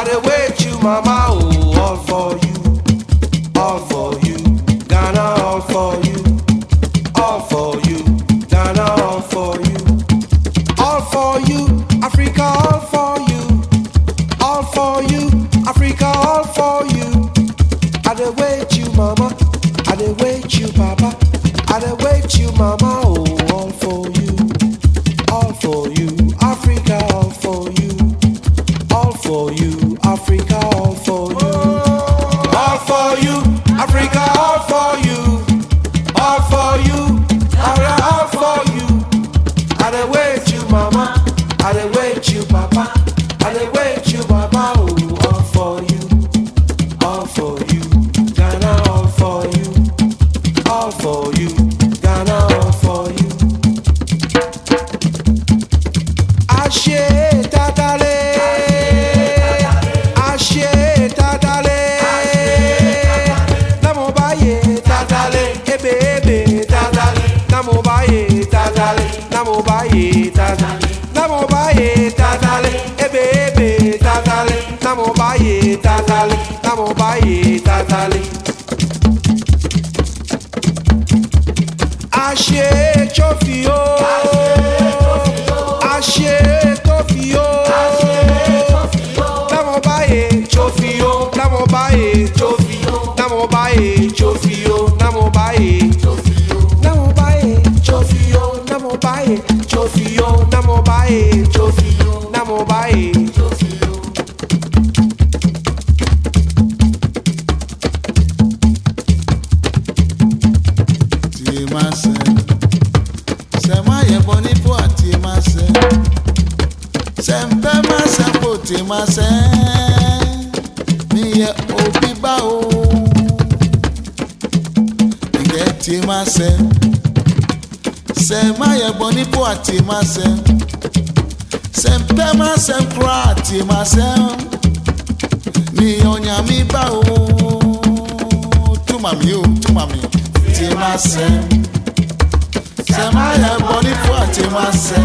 I will wait you, mama, all for you, all for you, all for you, all for you, all for you, all for you, Africa, all for you, all for you, Africa, all for you. I will wait you, mama, I will wait you, papa, I wait you, mama. Africa all for you. All for you, Africa all for you. All for you, all for you. I wait you, mama. I wait you, papa. I wait you, oh, all for you, all for you. baie tatali, tamo baie tatali. Achei, chofio. tètè máa ṣẹ́ níyẹn òbí bá o ẹ̀gẹ́ tè máa ṣẹ́ ṣẹ́ máa yẹ bọ́ nípò àti máa ṣẹ́ ṣẹ̀ǹpẹ́ máa ṣẹ́ kúrò àti máa ṣẹ́ níyẹn ọ̀yà mi bá o túmọ̀ mi o túmọ̀ mi tè máa ṣẹ́ ṣẹ́ máa yẹ bọ́ nípò àti máa ṣẹ́.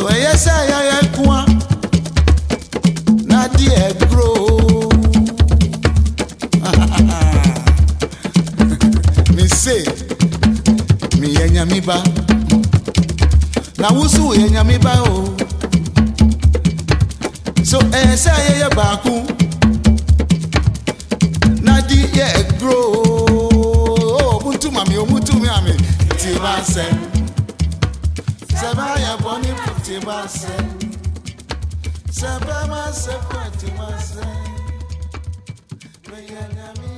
so ɛyɛ sɛ yɛyɛ nkoa na deɛ guro mese meyɛ nyame ba na wo oh. so woyɛ eh, eh, ba o so ɛyɛ sɛ yɛyɛ baako na de yɛ guro ɔmontumi oh, ame ɔmontumi ame nti ba sɛ sɛ bɛayɛ bɔne myself. Sapa myself, what you must say.